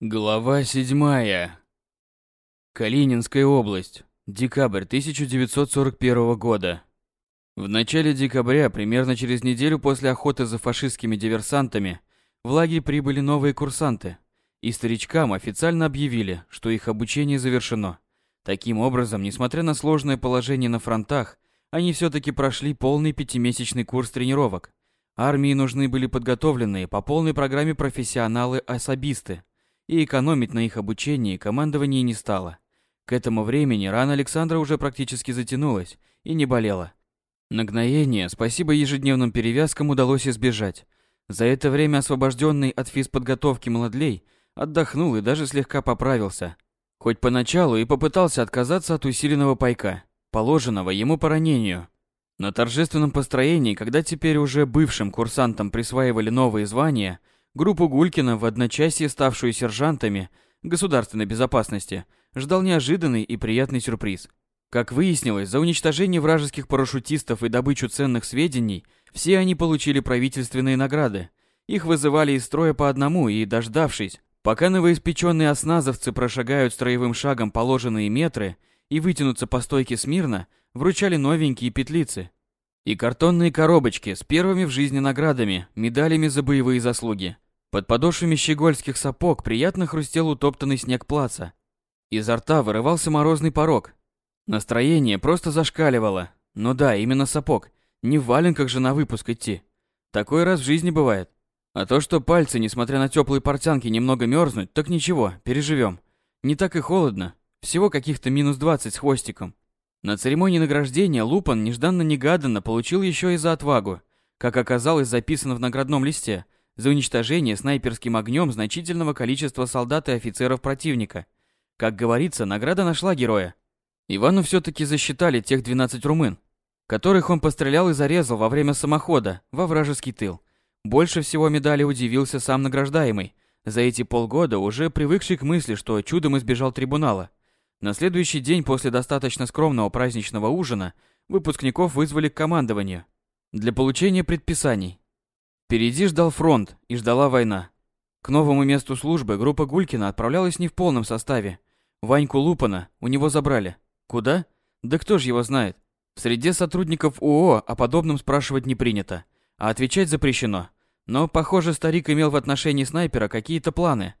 Глава седьмая. Калининская область. Декабрь 1941 года. В начале декабря, примерно через неделю после охоты за фашистскими диверсантами, в лагерь прибыли новые курсанты, и старичкам официально объявили, что их обучение завершено. Таким образом, несмотря на сложное положение на фронтах, они все-таки прошли полный пятимесячный курс тренировок. Армии нужны были подготовленные по полной программе профессионалы-особисты – и экономить на их обучении командование не стало. К этому времени рана Александра уже практически затянулась и не болела. Нагноение, спасибо ежедневным перевязкам, удалось избежать. За это время освобожденный от физподготовки Младлей отдохнул и даже слегка поправился. Хоть поначалу и попытался отказаться от усиленного пайка, положенного ему по ранению. На торжественном построении, когда теперь уже бывшим курсантам присваивали новые звания – Группу Гулькина, в одночасье ставшую сержантами государственной безопасности, ждал неожиданный и приятный сюрприз. Как выяснилось, за уничтожение вражеских парашютистов и добычу ценных сведений все они получили правительственные награды. Их вызывали из строя по одному и, дождавшись, пока новоиспеченные осназовцы прошагают строевым шагом положенные метры и вытянутся по стойке смирно, вручали новенькие петлицы и картонные коробочки с первыми в жизни наградами, медалями за боевые заслуги. Под подошвами щегольских сапог приятно хрустел утоптанный снег плаца. Изо рта вырывался морозный порог. Настроение просто зашкаливало. Ну да, именно сапог. Не в валенках же на выпуск идти. Такой раз в жизни бывает. А то, что пальцы, несмотря на теплые портянки, немного мерзнуть, так ничего, переживем. Не так и холодно. Всего каких-то минус 20 с хвостиком. На церемонии награждения Лупан нежданно-негаданно получил еще и за отвагу. Как оказалось, записано в наградном листе – за уничтожение снайперским огнем значительного количества солдат и офицеров противника. Как говорится, награда нашла героя. Ивану все-таки засчитали тех 12 румын, которых он пострелял и зарезал во время самохода во вражеский тыл. Больше всего медали удивился сам награждаемый, за эти полгода уже привыкший к мысли, что чудом избежал трибунала. На следующий день после достаточно скромного праздничного ужина выпускников вызвали к командованию для получения предписаний. Впереди ждал фронт и ждала война. К новому месту службы группа Гулькина отправлялась не в полном составе. Ваньку Лупана у него забрали. Куда? Да кто ж его знает. В среде сотрудников УО о подобном спрашивать не принято, а отвечать запрещено. Но, похоже, старик имел в отношении снайпера какие-то планы.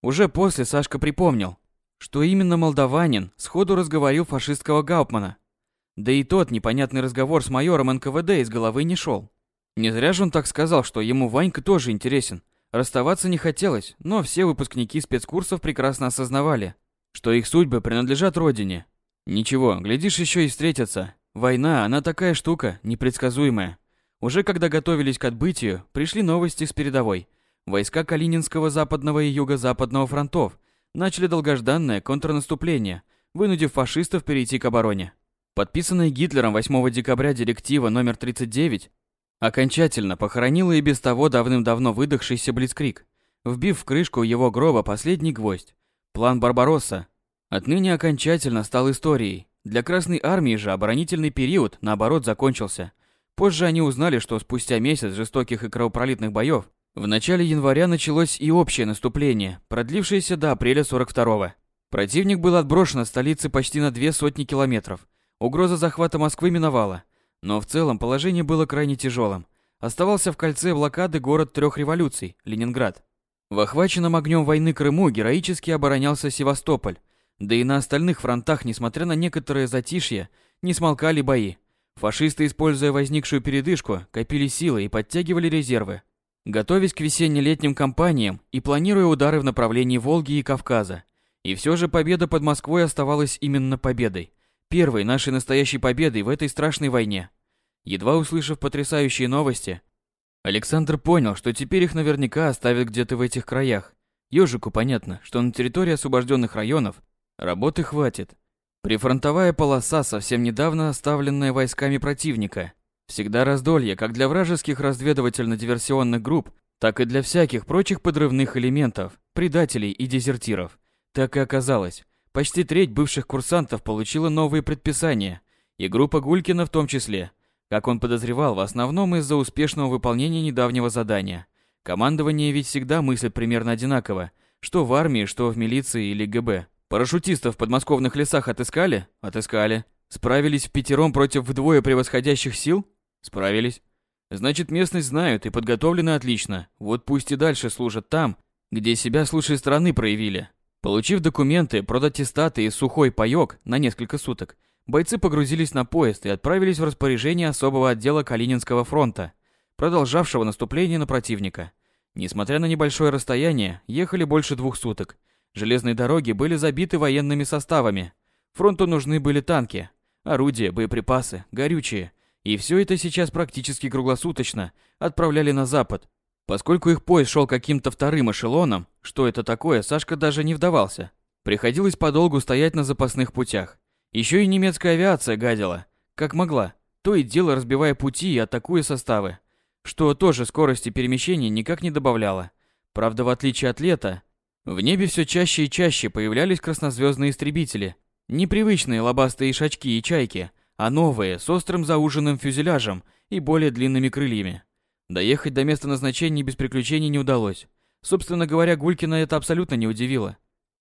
Уже после Сашка припомнил, что именно молдаванин сходу разговорил фашистского Гауптмана. Да и тот непонятный разговор с майором НКВД из головы не шел. Не зря же он так сказал, что ему Ванька тоже интересен. Расставаться не хотелось, но все выпускники спецкурсов прекрасно осознавали, что их судьбы принадлежат родине. Ничего, глядишь, еще и встретятся. Война, она такая штука, непредсказуемая. Уже когда готовились к отбытию, пришли новости с передовой. Войска Калининского западного и юго-западного фронтов начали долгожданное контрнаступление, вынудив фашистов перейти к обороне. Подписанная Гитлером 8 декабря директива номер 39 окончательно похоронила и без того давным-давно выдохшийся Блицкрик, вбив в крышку его гроба последний гвоздь. План Барбаросса отныне окончательно стал историей. Для Красной Армии же оборонительный период, наоборот, закончился. Позже они узнали, что спустя месяц жестоких и кровопролитных боев в начале января началось и общее наступление, продлившееся до апреля 42-го. Противник был отброшен от столицы почти на две сотни километров. Угроза захвата Москвы миновала – но в целом положение было крайне тяжелым. Оставался в кольце блокады город трех революций – Ленинград. В охваченном огнем войны Крыму героически оборонялся Севастополь. Да и на остальных фронтах, несмотря на некоторое затишье, не смолкали бои. Фашисты, используя возникшую передышку, копили силы и подтягивали резервы. Готовясь к весенне-летним кампаниям и планируя удары в направлении Волги и Кавказа. И все же победа под Москвой оставалась именно победой. Первой нашей настоящей победой в этой страшной войне. Едва услышав потрясающие новости, Александр понял, что теперь их наверняка оставят где-то в этих краях. Ёжику понятно, что на территории освобожденных районов работы хватит. Прифронтовая полоса, совсем недавно оставленная войсками противника. Всегда раздолье как для вражеских разведывательно-диверсионных групп, так и для всяких прочих подрывных элементов, предателей и дезертиров. Так и оказалось. Почти треть бывших курсантов получила новые предписания, и группа Гулькина в том числе – как он подозревал, в основном из-за успешного выполнения недавнего задания. Командование ведь всегда мыслит примерно одинаково, Что в армии, что в милиции или ГБ. Парашютистов в подмосковных лесах отыскали? Отыскали. Справились в пятером против вдвое превосходящих сил? Справились. Значит, местность знают и подготовлены отлично. Вот пусть и дальше служат там, где себя с лучшей стороны проявили. Получив документы, продаттестаты и сухой паёк на несколько суток, бойцы погрузились на поезд и отправились в распоряжение особого отдела Калининского фронта, продолжавшего наступление на противника. Несмотря на небольшое расстояние, ехали больше двух суток. Железные дороги были забиты военными составами. Фронту нужны были танки, орудия, боеприпасы, горючие. И все это сейчас практически круглосуточно отправляли на запад. Поскольку их поезд шел каким-то вторым эшелоном, что это такое, Сашка даже не вдавался. Приходилось подолгу стоять на запасных путях. Еще и немецкая авиация гадила, как могла, то и дело разбивая пути и атакуя составы что тоже скорости перемещения никак не добавляло. Правда, в отличие от лета, в небе все чаще и чаще появлялись краснозвездные истребители. Непривычные лобастые шачки и чайки, а новые, с острым зауженным фюзеляжем и более длинными крыльями. Доехать до места назначения без приключений не удалось. Собственно говоря, Гулькина это абсолютно не удивило.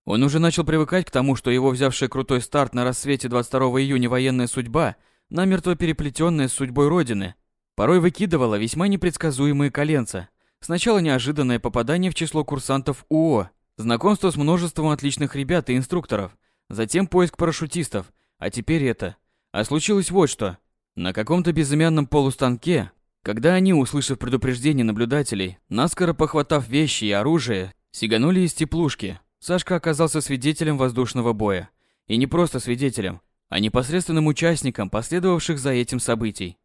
Он уже начал привыкать к тому, что его взявшая крутой старт на рассвете 22 июня военная судьба, намертво переплетенная с судьбой Родины, Порой выкидывала весьма непредсказуемые коленца. Сначала неожиданное попадание в число курсантов УО, знакомство с множеством отличных ребят и инструкторов, затем поиск парашютистов, а теперь это. А случилось вот что. На каком-то безымянном полустанке, когда они, услышав предупреждение наблюдателей, наскоро похватав вещи и оружие, сиганули из теплушки, Сашка оказался свидетелем воздушного боя. И не просто свидетелем, а непосредственным участником последовавших за этим событий.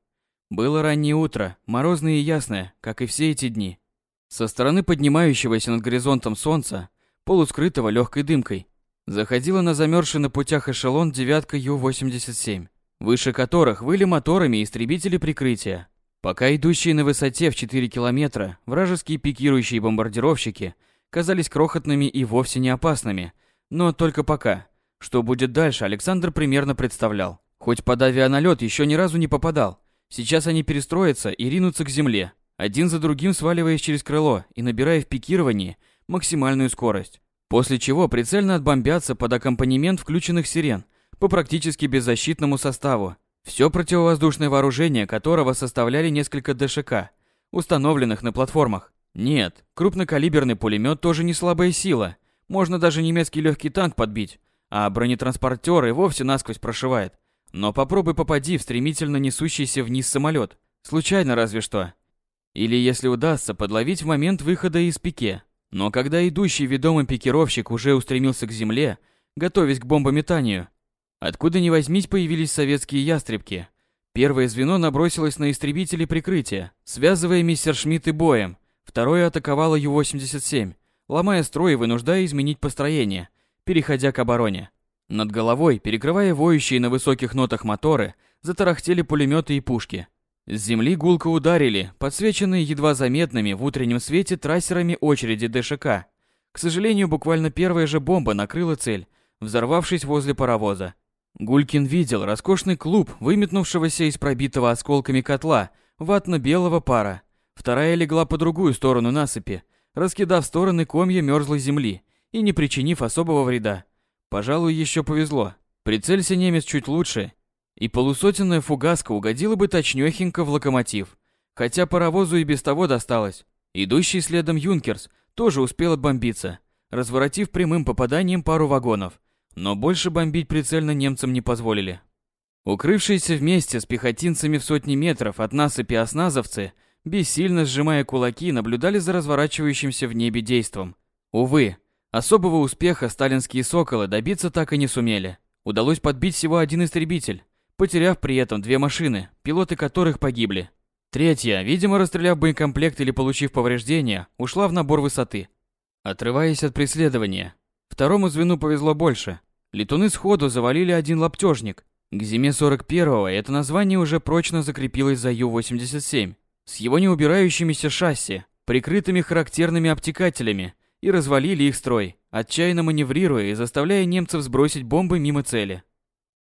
Было раннее утро, морозное и ясное, как и все эти дни. Со стороны поднимающегося над горизонтом солнца, полускрытого легкой дымкой, заходила на замерзший на путях эшелон девятка Ю-87, выше которых выли моторами истребители прикрытия. Пока идущие на высоте в 4 километра вражеские пикирующие бомбардировщики казались крохотными и вовсе не опасными, но только пока. Что будет дальше, Александр примерно представлял. Хоть под авианалет еще ни разу не попадал, Сейчас они перестроятся и ринутся к земле, один за другим сваливаясь через крыло и набирая в пикировании максимальную скорость. После чего прицельно отбомбятся под аккомпанемент включенных сирен по практически беззащитному составу. Все противовоздушное вооружение которого составляли несколько ДШК, установленных на платформах. Нет, крупнокалиберный пулемет тоже не слабая сила. Можно даже немецкий легкий танк подбить, а бронетранспортер и вовсе насквозь прошивает. Но попробуй попади в стремительно несущийся вниз самолет. Случайно разве что. Или если удастся, подловить в момент выхода из пике. Но когда идущий ведомый пикировщик уже устремился к земле, готовясь к бомбометанию, откуда ни возьмись появились советские ястребки. Первое звено набросилось на истребители прикрытия, связывая мессершмитты боем. Второе атаковало Ю-87, ломая строй и вынуждая изменить построение, переходя к обороне. Над головой, перекрывая воющие на высоких нотах моторы, затарахтели пулеметы и пушки. С земли гулко ударили, подсвеченные едва заметными в утреннем свете трассерами очереди ДШК. К сожалению, буквально первая же бомба накрыла цель, взорвавшись возле паровоза. Гулькин видел роскошный клуб, выметнувшегося из пробитого осколками котла, ватно-белого пара. Вторая легла по другую сторону насыпи, раскидав стороны комья мерзлой земли и не причинив особого вреда. Пожалуй, еще повезло. Прицелься немец чуть лучше, и полусотенная фугаска угодила бы точнёхенько в локомотив. Хотя паровозу и без того досталось. Идущий следом Юнкерс тоже успел отбомбиться, разворотив прямым попаданием пару вагонов. Но больше бомбить прицельно немцам не позволили. Укрывшиеся вместе с пехотинцами в сотни метров от насыпи осназовцы, бессильно сжимая кулаки, наблюдали за разворачивающимся в небе действом. Увы, Особого успеха сталинские «Соколы» добиться так и не сумели. Удалось подбить всего один истребитель, потеряв при этом две машины, пилоты которых погибли. Третья, видимо, расстреляв боекомплект или получив повреждения, ушла в набор высоты, отрываясь от преследования. Второму звену повезло больше. Летуны сходу завалили один лаптежник. К зиме 41-го это название уже прочно закрепилось за Ю-87, с его неубирающимися шасси, прикрытыми характерными обтекателями и развалили их строй, отчаянно маневрируя и заставляя немцев сбросить бомбы мимо цели.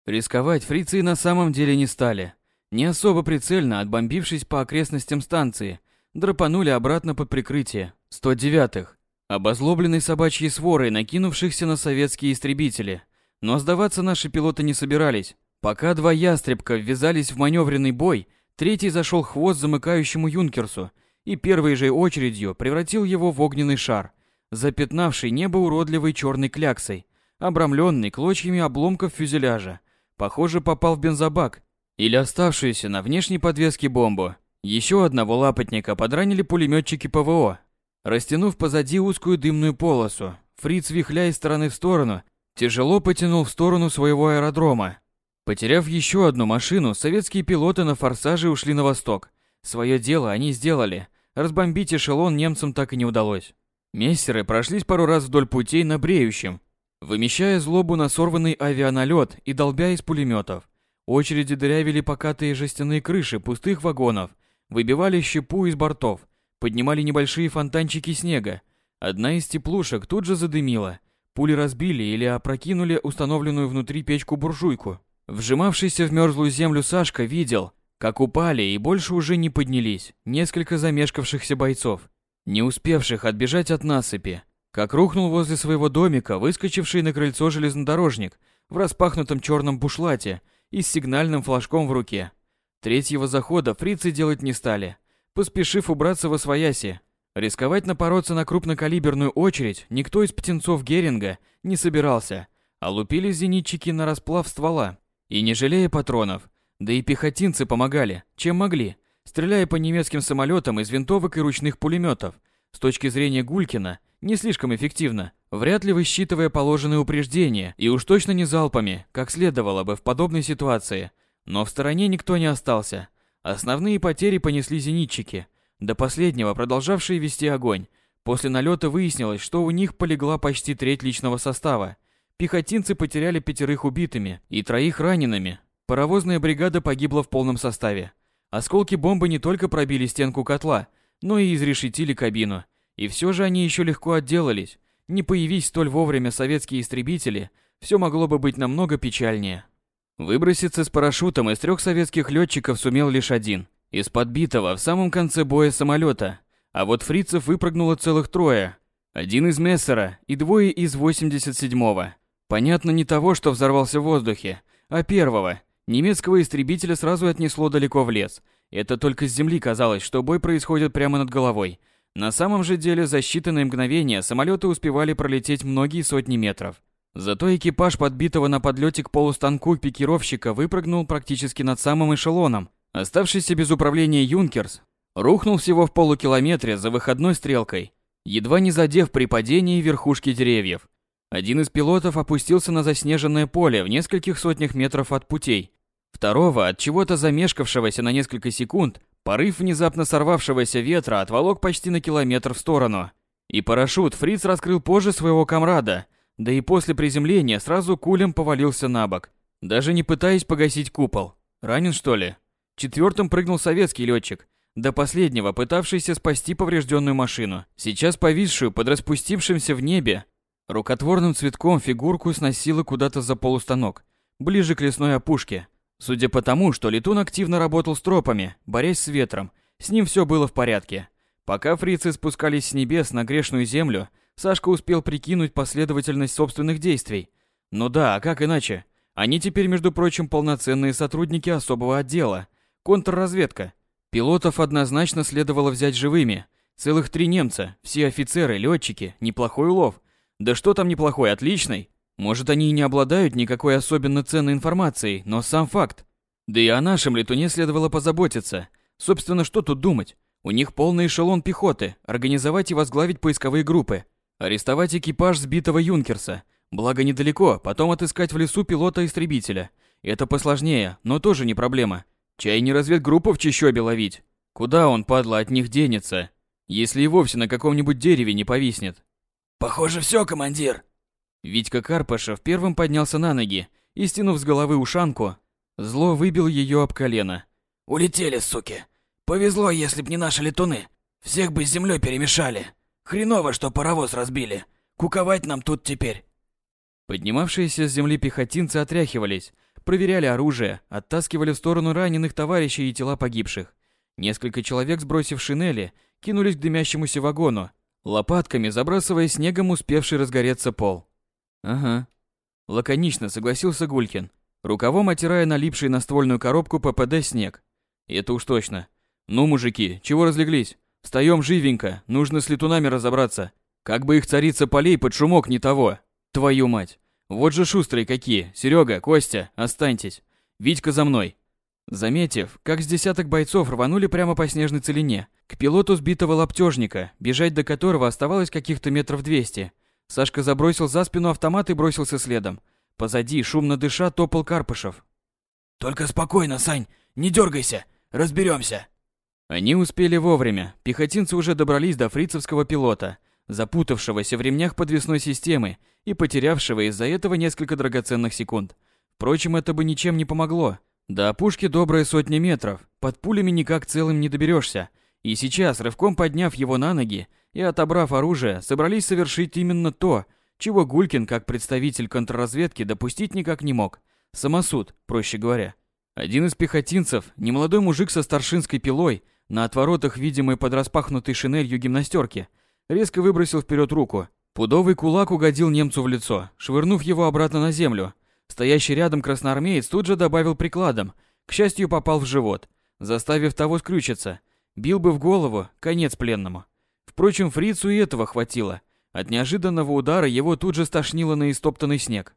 Рисковать фрицы на самом деле не стали. Не особо прицельно отбомбившись по окрестностям станции, драпанули обратно под прикрытие 109-х. Обозлобленной собачьей сворой, накинувшихся на советские истребители. Но сдаваться наши пилоты не собирались. Пока два ястребка ввязались в маневренный бой, третий зашел хвост замыкающему юнкерсу и первой же очередью превратил его в огненный шар, запятнавший небо уродливой черной кляксой, обрамленный клочьями обломков фюзеляжа. Похоже, попал в бензобак или оставшуюся на внешней подвеске бомбу. Еще одного лапотника подранили пулеметчики ПВО. Растянув позади узкую дымную полосу, Фриц, вихляя из стороны в сторону, тяжело потянул в сторону своего аэродрома. Потеряв еще одну машину, советские пилоты на форсаже ушли на восток. Свое дело они сделали. Разбомбить эшелон немцам так и не удалось. Мессеры прошлись пару раз вдоль путей на бреющем, вымещая злобу на сорванный авианалет и долбя из пулеметов. Очереди дырявили покатые жестяные крыши пустых вагонов, выбивали щепу из бортов, поднимали небольшие фонтанчики снега. Одна из теплушек тут же задымила. Пули разбили или опрокинули установленную внутри печку-буржуйку. Вжимавшийся в мерзлую землю Сашка видел, как упали и больше уже не поднялись несколько замешкавшихся бойцов, не успевших отбежать от насыпи. Как рухнул возле своего домика выскочивший на крыльцо железнодорожник в распахнутом черном бушлате и с сигнальным флажком в руке. Третьего захода фрицы делать не стали, поспешив убраться во свояси. Рисковать напороться на крупнокалиберную очередь никто из птенцов Геринга не собирался, а лупили зенитчики на расплав ствола. И не жалея патронов, да и пехотинцы помогали, чем могли, стреляя по немецким самолетам из винтовок и ручных пулеметов. С точки зрения Гулькина, не слишком эффективно, вряд ли высчитывая положенные упреждения, и уж точно не залпами, как следовало бы в подобной ситуации. Но в стороне никто не остался. Основные потери понесли зенитчики, до последнего продолжавшие вести огонь. После налета выяснилось, что у них полегла почти треть личного состава. Пехотинцы потеряли пятерых убитыми и троих ранеными. Паровозная бригада погибла в полном составе. Осколки бомбы не только пробили стенку котла, но и изрешетили кабину. И все же они еще легко отделались. Не появись столь вовремя советские истребители, все могло бы быть намного печальнее. Выброситься с парашютом из трех советских летчиков сумел лишь один. Из подбитого в самом конце боя самолета. А вот фрицев выпрыгнуло целых трое. Один из Мессера и двое из 87-го. Понятно не того, что взорвался в воздухе, а первого. Немецкого истребителя сразу отнесло далеко в лес. Это только с земли казалось, что бой происходит прямо над головой. На самом же деле за считанные мгновения самолеты успевали пролететь многие сотни метров. Зато экипаж подбитого на подлете к полустанку пикировщика выпрыгнул практически над самым эшелоном. Оставшийся без управления Юнкерс рухнул всего в полукилометре за выходной стрелкой, едва не задев при падении верхушки деревьев. Один из пилотов опустился на заснеженное поле в нескольких сотнях метров от путей. Второго, от чего-то замешкавшегося на несколько секунд, порыв внезапно сорвавшегося ветра отволок почти на километр в сторону. И парашют Фриц раскрыл позже своего комрада – да и после приземления сразу кулем повалился на бок, даже не пытаясь погасить купол. Ранен что ли? Четвертым прыгнул советский летчик, до последнего пытавшийся спасти поврежденную машину, сейчас повисшую под распустившимся в небе. Рукотворным цветком фигурку сносило куда-то за полустанок, ближе к лесной опушке. Судя по тому, что летун активно работал с тропами, борясь с ветром, с ним все было в порядке. Пока фрицы спускались с небес на грешную землю, Сашка успел прикинуть последовательность собственных действий. Ну да, а как иначе? Они теперь, между прочим, полноценные сотрудники особого отдела. Контрразведка. Пилотов однозначно следовало взять живыми. Целых три немца, все офицеры, летчики, неплохой улов. Да что там неплохой, отличный. Может, они и не обладают никакой особенно ценной информацией, но сам факт. Да и о нашем летуне следовало позаботиться. Собственно, что тут думать? У них полный эшелон пехоты, организовать и возглавить поисковые группы. Арестовать экипаж сбитого Юнкерса. Благо недалеко, потом отыскать в лесу пилота-истребителя. Это посложнее, но тоже не проблема. Чай не разведгруппу в чащобе ловить. Куда он, падла, от них денется, если и вовсе на каком-нибудь дереве не повиснет? Похоже, все, командир. Витька Карпашев первым поднялся на ноги и, стянув с головы ушанку, зло выбил ее об колено. Улетели, суки. Повезло, если б не наши летуны. Всех бы с землей перемешали. Хреново, что паровоз разбили. Куковать нам тут теперь. Поднимавшиеся с земли пехотинцы отряхивались, проверяли оружие, оттаскивали в сторону раненых товарищей и тела погибших. Несколько человек, сбросив шинели, кинулись к дымящемуся вагону, лопатками забрасывая снегом успевший разгореться пол. Ага. Лаконично согласился Гулькин, рукавом оттирая налипший на ствольную коробку ППД снег. Это уж точно. Ну, мужики, чего разлеглись? Встаем живенько, нужно с летунами разобраться. Как бы их царица полей под шумок не того. Твою мать. Вот же шустрые какие. Серега, Костя, останьтесь. Витька за мной. Заметив, как с десяток бойцов рванули прямо по снежной целине, к пилоту сбитого лаптежника, бежать до которого оставалось каких-то метров двести, Сашка забросил за спину автомат и бросился следом. Позади, шумно дыша, топал Карпышев. «Только спокойно, Сань, не дергайся, разберемся. Они успели вовремя. Пехотинцы уже добрались до фрицевского пилота, запутавшегося в ремнях подвесной системы и потерявшего из-за этого несколько драгоценных секунд. Впрочем, это бы ничем не помогло. До опушки добрая сотни метров, под пулями никак целым не доберешься. И сейчас, рывком подняв его на ноги и отобрав оружие, собрались совершить именно то, чего Гулькин, как представитель контрразведки, допустить никак не мог. Самосуд, проще говоря. Один из пехотинцев, немолодой мужик со старшинской пилой, на отворотах, видимой под распахнутой шинелью гимнастерки, резко выбросил вперед руку. Пудовый кулак угодил немцу в лицо, швырнув его обратно на землю. Стоящий рядом красноармеец тут же добавил прикладом, к счастью, попал в живот, заставив того скрючиться. Бил бы в голову, конец пленному. Впрочем, фрицу и этого хватило. От неожиданного удара его тут же стошнило на истоптанный снег.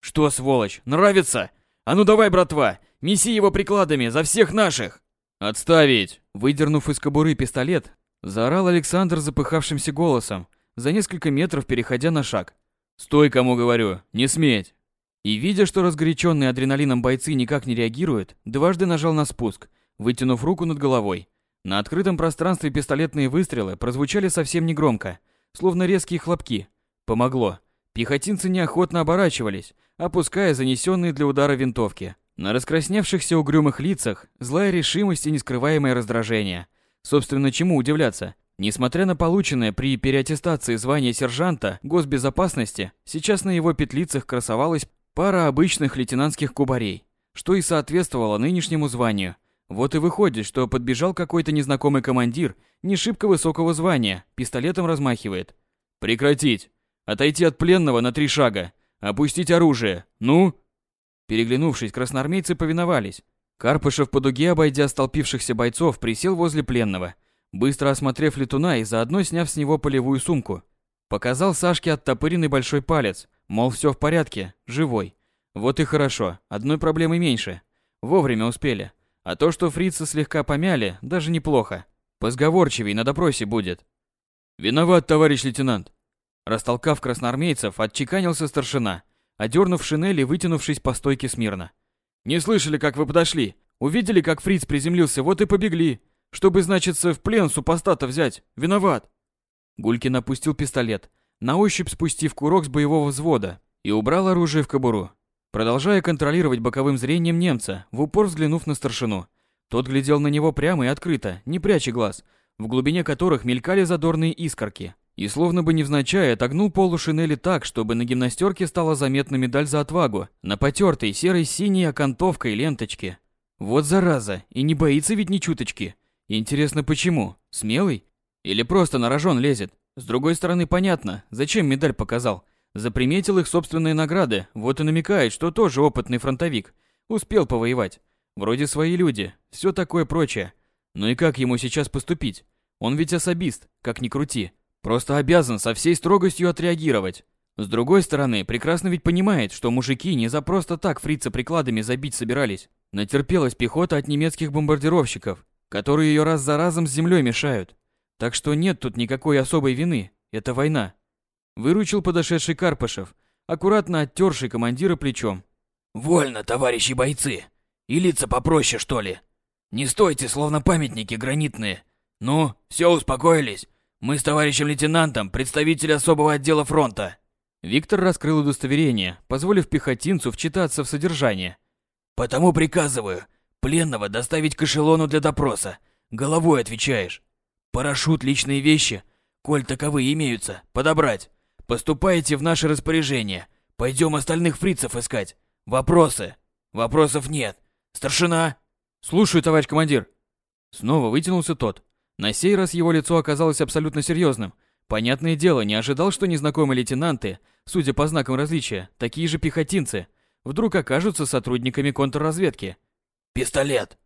«Что, сволочь, нравится? А ну давай, братва, меси его прикладами за всех наших!» «Отставить!» Выдернув из кобуры пистолет, заорал Александр запыхавшимся голосом, за несколько метров переходя на шаг. «Стой, кому говорю, не сметь!» И видя, что разгоряченные адреналином бойцы никак не реагируют, дважды нажал на спуск, вытянув руку над головой. На открытом пространстве пистолетные выстрелы прозвучали совсем негромко, словно резкие хлопки. Помогло. Пехотинцы неохотно оборачивались, опуская занесенные для удара винтовки. На раскрасневшихся угрюмых лицах злая решимость и нескрываемое раздражение. Собственно, чему удивляться? Несмотря на полученное при переаттестации звание сержанта госбезопасности, сейчас на его петлицах красовалась пара обычных лейтенантских кубарей, что и соответствовало нынешнему званию. Вот и выходит, что подбежал какой-то незнакомый командир не шибко высокого звания, пистолетом размахивает. «Прекратить! Отойти от пленного на три шага! Опустить оружие! Ну!» Переглянувшись, красноармейцы повиновались. Карпышев по дуге, обойдя столпившихся бойцов, присел возле пленного, быстро осмотрев летуна и заодно сняв с него полевую сумку. Показал Сашке оттопыренный большой палец, мол, все в порядке, живой. Вот и хорошо, одной проблемы меньше. Вовремя успели. А то, что фрица слегка помяли, даже неплохо. Позговорчивей на допросе будет. Виноват, товарищ лейтенант. Растолкав красноармейцев, отчеканился старшина, одернув шинель и вытянувшись по стойке смирно. «Не слышали, как вы подошли. Увидели, как фриц приземлился, вот и побегли. Чтобы, значится, в плен супостата взять. Виноват!» Гулькин опустил пистолет, на ощупь спустив курок с боевого взвода, и убрал оружие в кобуру, продолжая контролировать боковым зрением немца, в упор взглянув на старшину. Тот глядел на него прямо и открыто, не пряча глаз, в глубине которых мелькали задорные искорки и словно бы невзначай отогнул полу шинели так, чтобы на гимнастерке стала заметна медаль за отвагу на потертой серой синей окантовкой ленточке. Вот зараза, и не боится ведь ни чуточки. Интересно, почему? Смелый? Или просто на рожон лезет? С другой стороны, понятно, зачем медаль показал. Заприметил их собственные награды, вот и намекает, что тоже опытный фронтовик. Успел повоевать. Вроде свои люди, все такое прочее. Ну и как ему сейчас поступить? Он ведь особист, как ни крути. Просто обязан со всей строгостью отреагировать. С другой стороны, прекрасно ведь понимает, что мужики не за просто так фрица прикладами забить собирались. Натерпелась пехота от немецких бомбардировщиков, которые ее раз за разом с землей мешают. Так что нет тут никакой особой вины. Это война. Выручил подошедший Карпышев, аккуратно оттерший командира плечом. «Вольно, товарищи бойцы. И лица попроще, что ли. Не стойте, словно памятники гранитные. Ну, все успокоились. Мы с товарищем лейтенантом, представитель особого отдела фронта. Виктор раскрыл удостоверение, позволив пехотинцу вчитаться в содержание. Потому приказываю пленного доставить к эшелону для допроса. Головой отвечаешь. Парашют, личные вещи, коль таковые имеются, подобрать. Поступаете в наше распоряжение. Пойдем остальных фрицев искать. Вопросы? Вопросов нет. Старшина? Слушаю, товарищ командир. Снова вытянулся тот. На сей раз его лицо оказалось абсолютно серьезным. Понятное дело, не ожидал, что незнакомые лейтенанты, судя по знакам различия, такие же пехотинцы, вдруг окажутся сотрудниками контрразведки. «Пистолет!»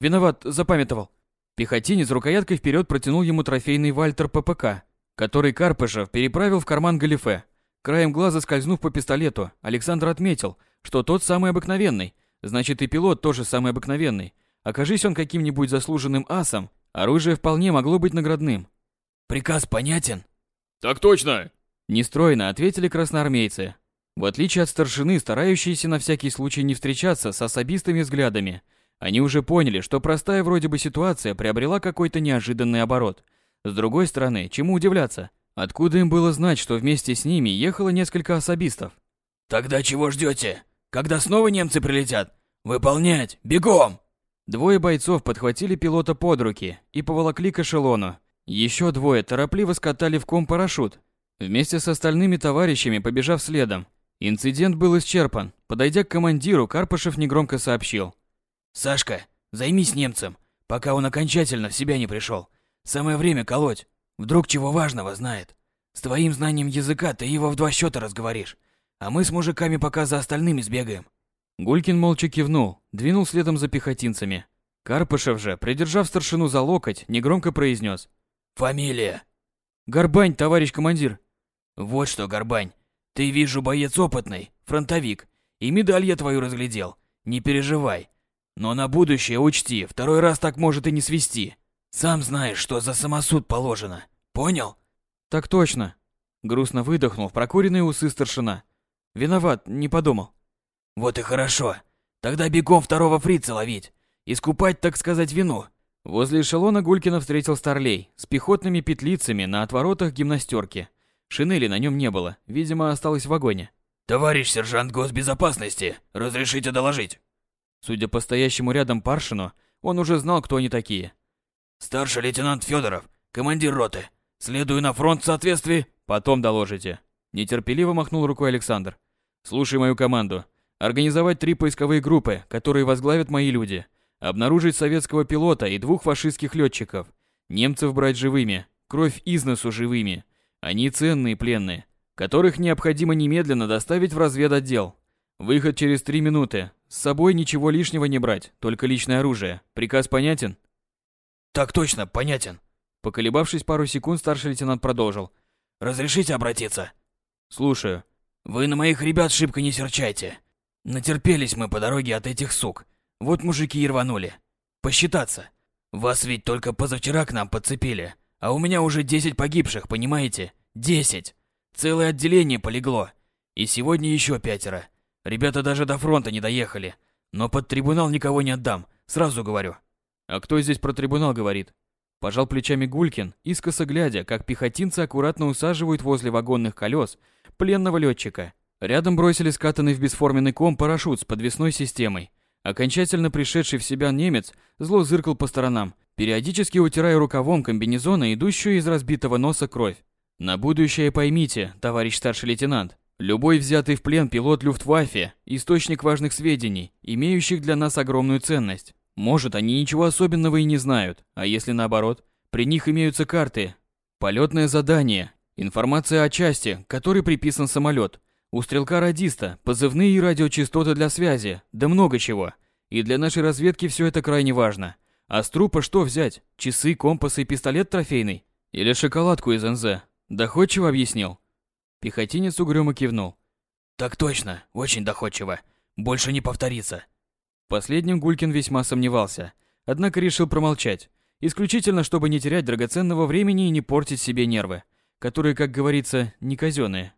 Виноват, запамятовал. Пехотинец рукояткой вперед протянул ему трофейный Вальтер ППК, который Карпышев переправил в карман галифе. Краем глаза скользнув по пистолету, Александр отметил, что тот самый обыкновенный, значит и пилот тоже самый обыкновенный. Окажись он каким-нибудь заслуженным асом, оружие вполне могло быть наградным. «Приказ понятен?» «Так точно!» Нестройно ответили красноармейцы. В отличие от старшины, старающиеся на всякий случай не встречаться с особистыми взглядами, они уже поняли, что простая вроде бы ситуация приобрела какой-то неожиданный оборот. С другой стороны, чему удивляться? Откуда им было знать, что вместе с ними ехало несколько особистов? «Тогда чего ждете? Когда снова немцы прилетят? Выполнять! Бегом!» Двое бойцов подхватили пилота под руки и поволокли к эшелону. Еще двое торопливо скатали в ком парашют, вместе с остальными товарищами побежав следом. Инцидент был исчерпан. Подойдя к командиру, Карпышев негромко сообщил. «Сашка, займись немцем, пока он окончательно в себя не пришел. Самое время колоть. Вдруг чего важного знает. С твоим знанием языка ты его в два счета разговоришь, а мы с мужиками пока за остальными сбегаем». Гулькин молча кивнул, двинул следом за пехотинцами. Карпышев же, придержав старшину за локоть, негромко произнес. «Фамилия?» «Горбань, товарищ командир». «Вот что, Горбань, ты, вижу, боец опытный, фронтовик, и медаль я твою разглядел. Не переживай, но на будущее учти, второй раз так может и не свести. Сам знаешь, что за самосуд положено. Понял? Так точно. Грустно выдохнул прокуренные усы старшина. Виноват, не подумал. Вот и хорошо. Тогда бегом второго фрица ловить. Искупать, так сказать, вину. Возле эшелона Гулькина встретил старлей с пехотными петлицами на отворотах гимнастерки. Шинели на нем не было, видимо, осталось в вагоне. «Товарищ сержант госбезопасности, разрешите доложить?» Судя по стоящему рядом Паршину, он уже знал, кто они такие. «Старший лейтенант Федоров, командир роты. Следую на фронт в соответствии...» «Потом доложите». Нетерпеливо махнул рукой Александр. «Слушай мою команду. Организовать три поисковые группы, которые возглавят мои люди. Обнаружить советского пилота и двух фашистских летчиков. Немцев брать живыми. Кровь из носу живыми. Они ценные пленные, которых необходимо немедленно доставить в разведотдел. Выход через три минуты. С собой ничего лишнего не брать, только личное оружие. Приказ понятен? Так точно, понятен. Поколебавшись пару секунд, старший лейтенант продолжил. Разрешите обратиться? Слушаю. Вы на моих ребят шибко не серчайте. Натерпелись мы по дороге от этих сук. Вот мужики и рванули. Посчитаться. Вас ведь только позавчера к нам подцепили, а у меня уже 10 погибших, понимаете? 10. Целое отделение полегло. И сегодня еще пятеро. Ребята даже до фронта не доехали. Но под трибунал никого не отдам, сразу говорю. А кто здесь про трибунал говорит? Пожал плечами Гулькин, искоса глядя, как пехотинцы аккуратно усаживают возле вагонных колес пленного летчика. Рядом бросили скатанный в бесформенный ком парашют с подвесной системой. Окончательно пришедший в себя немец зло зыркал по сторонам, периодически утирая рукавом комбинезона идущую из разбитого носа кровь. На будущее поймите, товарищ старший лейтенант, Любой взятый в плен пилот Люфтваффе – источник важных сведений, имеющих для нас огромную ценность. Может, они ничего особенного и не знают, а если наоборот, при них имеются карты, полетное задание, информация о части, которой приписан самолет, у стрелка-радиста, позывные и радиочастоты для связи, да много чего. И для нашей разведки все это крайне важно. А с трупа что взять? Часы, компасы и пистолет трофейный? Или шоколадку из НЗ? Доходчиво объяснил. Пехотинец угрюмо кивнул. Так точно, очень доходчиво. Больше не повторится. Последним Гулькин весьма сомневался, однако решил промолчать, исключительно чтобы не терять драгоценного времени и не портить себе нервы, которые, как говорится, не казенные.